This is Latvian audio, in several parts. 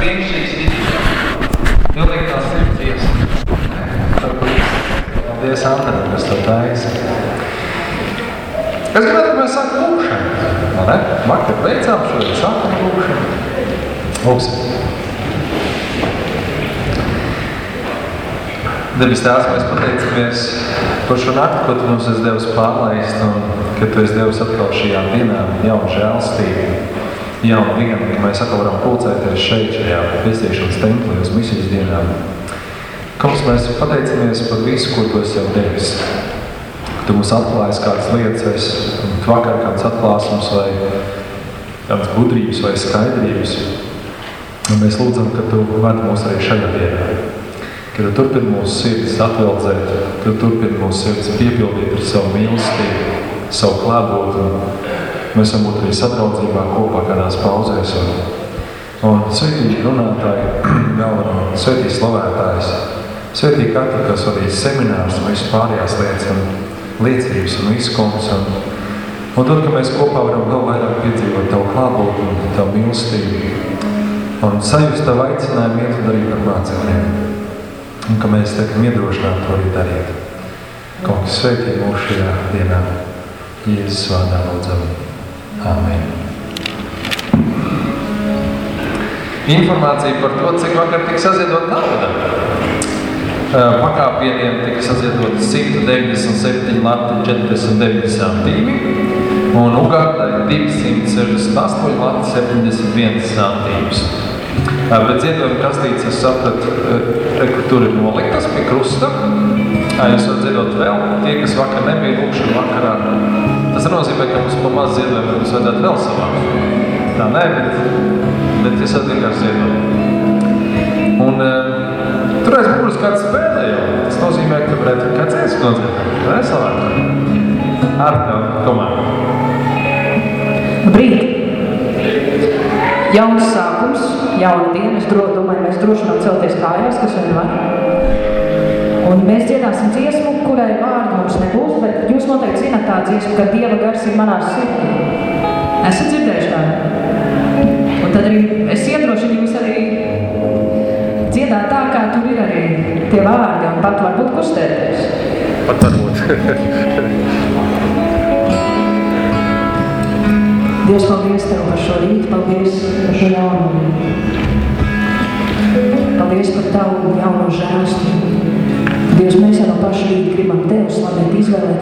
brīnišķīgs video. Pilnīgi tā sirds iesa. Paldies, Andra, kas to taisa. Es gribētu, ka mēs sākam lūkšanu. Vai ne? Vakar beidzām šodien sākam lūkšanu. Lūksim. Debes tās mēs pateicamies par šo nakti, ko Tu mums esi devis pārlaist un ka Tu esi devis atkal šajā dienā jaunu žēlstību, jaunu dienu, ka mēs atkal varam pulcēties šeit, šajā pestīšanas templī uz misijas dienām. Kungs, mēs pateicamies par visu, ko Tu esi jau devis. Tu mums atklājas kādas lietas, vai vakar kāds atklāsums, vai kādas gudrības, vai skaidrības. Un mēs lūdzam, ka Tu vadi mūs arī šajā dienā ka tu turpini mūsu sirdis atveldzēt, ka tu turpini mūsu sirdis piepildīt ar savu mīlestību, savu klātbūtni. Mēs varam būt arī sadraudzībā kopā kādās pauzēs. Un, un sveitīgi runātāji, galveno, sveitīgi slavētājs, sveitīgi katru, kas vadīs seminārus un visu pārējās lietas un liecības un izkungs. Un, un tad, ka mēs kopā varam vēl vairāk piedzīvot Tavu klātbūtni Tavu mīlestību un sajust Tavu aicinājumu iet un darīt ar mācekļiem un ka mēs tiekam iedrošināti to arī darīt. Kungs, sveitī mūs šajā dienā. Jēzus vārdā lūdzam. Āmen. Informācija par to, cik vakar tika saziedot nauda. Pakāpieniem tika saziedot 197 lati 49 santīmi un Ugandai 268 lati 71 santīmus. Bet ziedojuma kastītes es sapratu, ka tur ir noliktas pie krusta. Varat ziedot vēl, tie, kas vakar nebija lūkšana vakarā. Tas nozīmē, ka mums pa maz ziedojumu mums vajadzētu vēl savākt. Tā nē, bet, bet es vienkārši ziedot. Un uh, tur aiz būs kāds spēlē jau. Tas nozīmē, ka varētu kāds ēst nodziedāt. Vai savāk? Ar tev komandu. Labrīt! Jauns sākums, jauna diena. Es domāju, mēs droši varam celties kājās, kas vien var. Un mēs dziedāsim dziesmu, kurai vārdu mums nebūs, bet jūs noteikti zināt tā dziesmu, ka Dieva gars ir manā sirdī. Esat dzirdējuši tādu? Un tad arī es iedrošinu jūs arī dziedāt tā, kā tur ir arī tie vārdi, un pat varbūt kustēties. Pat varbūt. Dievs, paldies Tev par šo rītu, paldies par šo jaunumu. Paldies par Tavu jauno žēlstību. Dievs, mēs jau no paša rīta gribam Tev slavēt, izvēlēties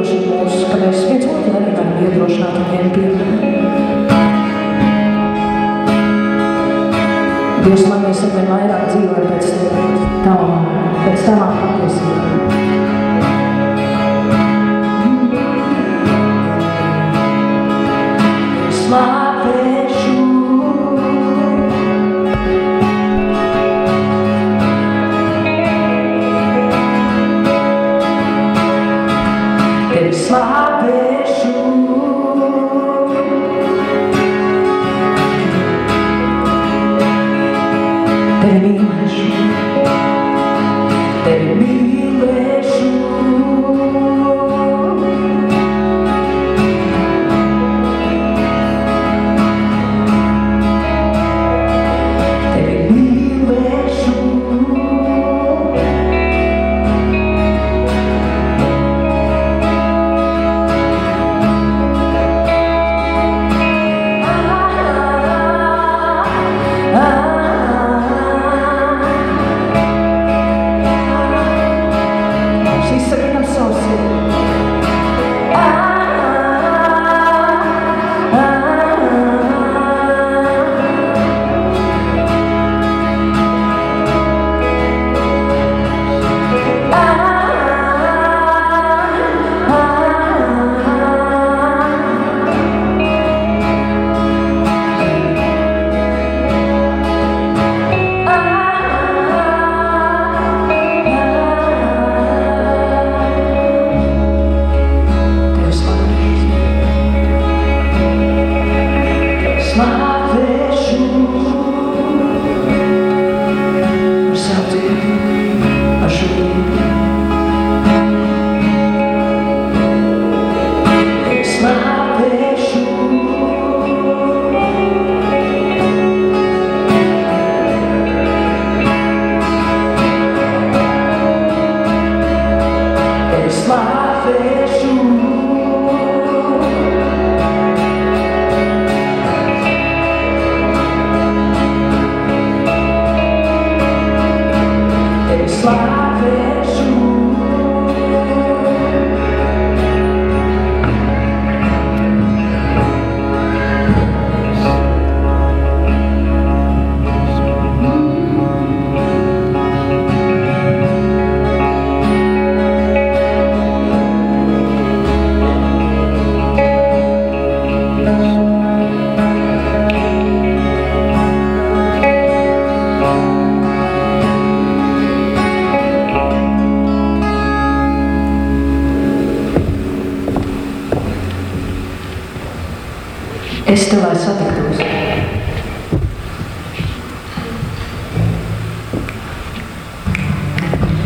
iedrošina mūs, ka mēs viens otru arī varam iedrošināt un vien piemēru. Dievs, lai mēs arvien vairāk dzīvojam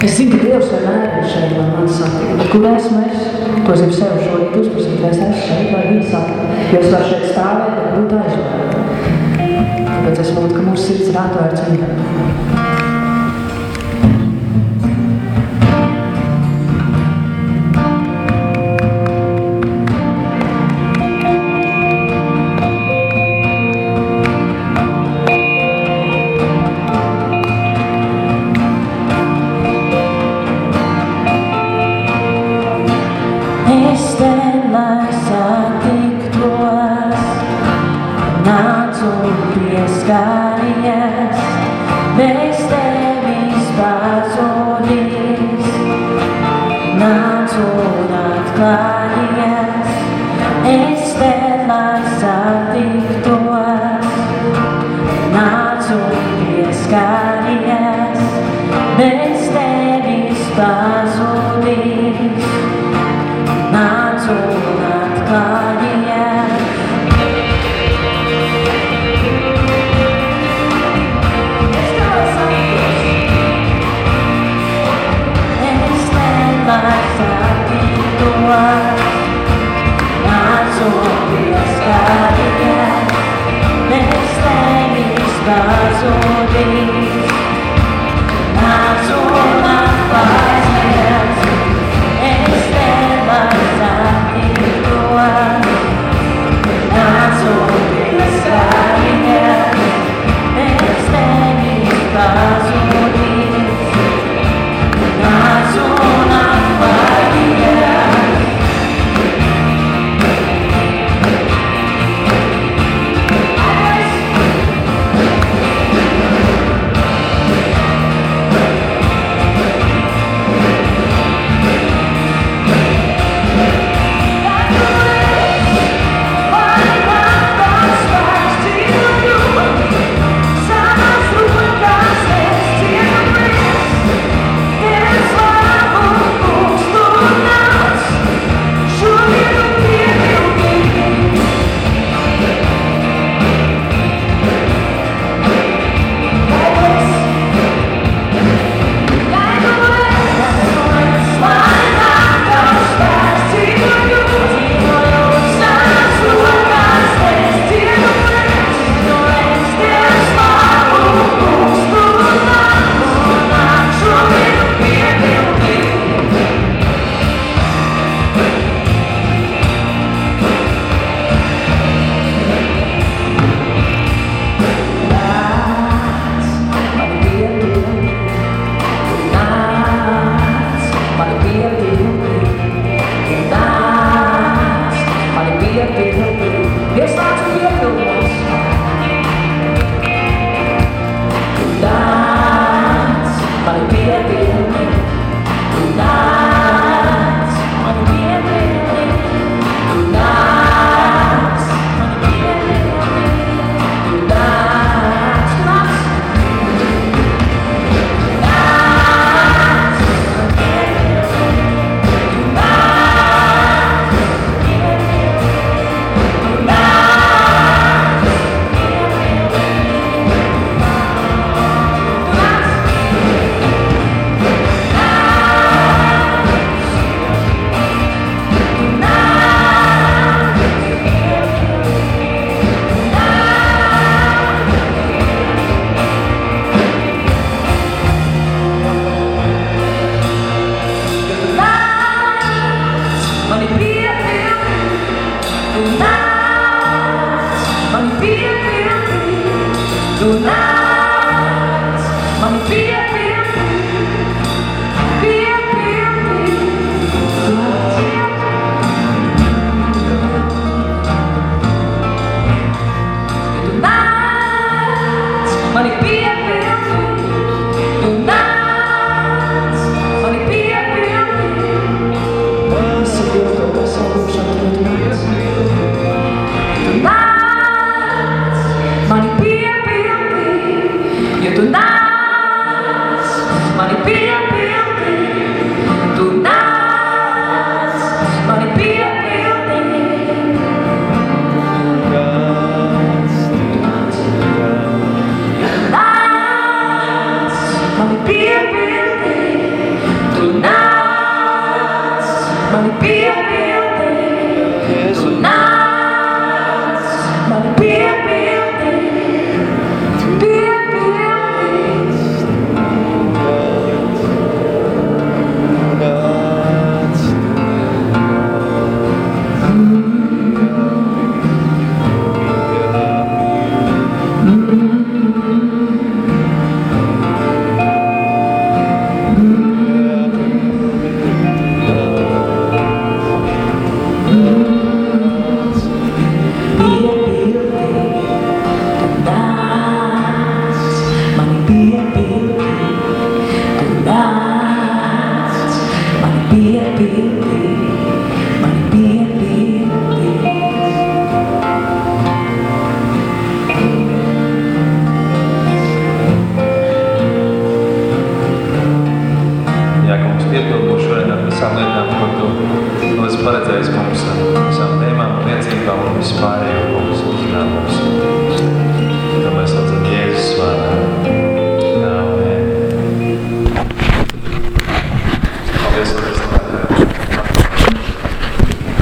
Es zinu, ka Dievs vienmēr ir šeit, lai man. Bet kur esmu es? To zinu sev šorīt uzprasīt, vai es esmu šeit, vai viņi satikt. Jo es varu šeit stāvēt, bet būt aizvērt. Tāpēc es lūdzu, ka mūsu sirds ir atvērts viņam. Lai satiktos, nācu pieskāries, sorry.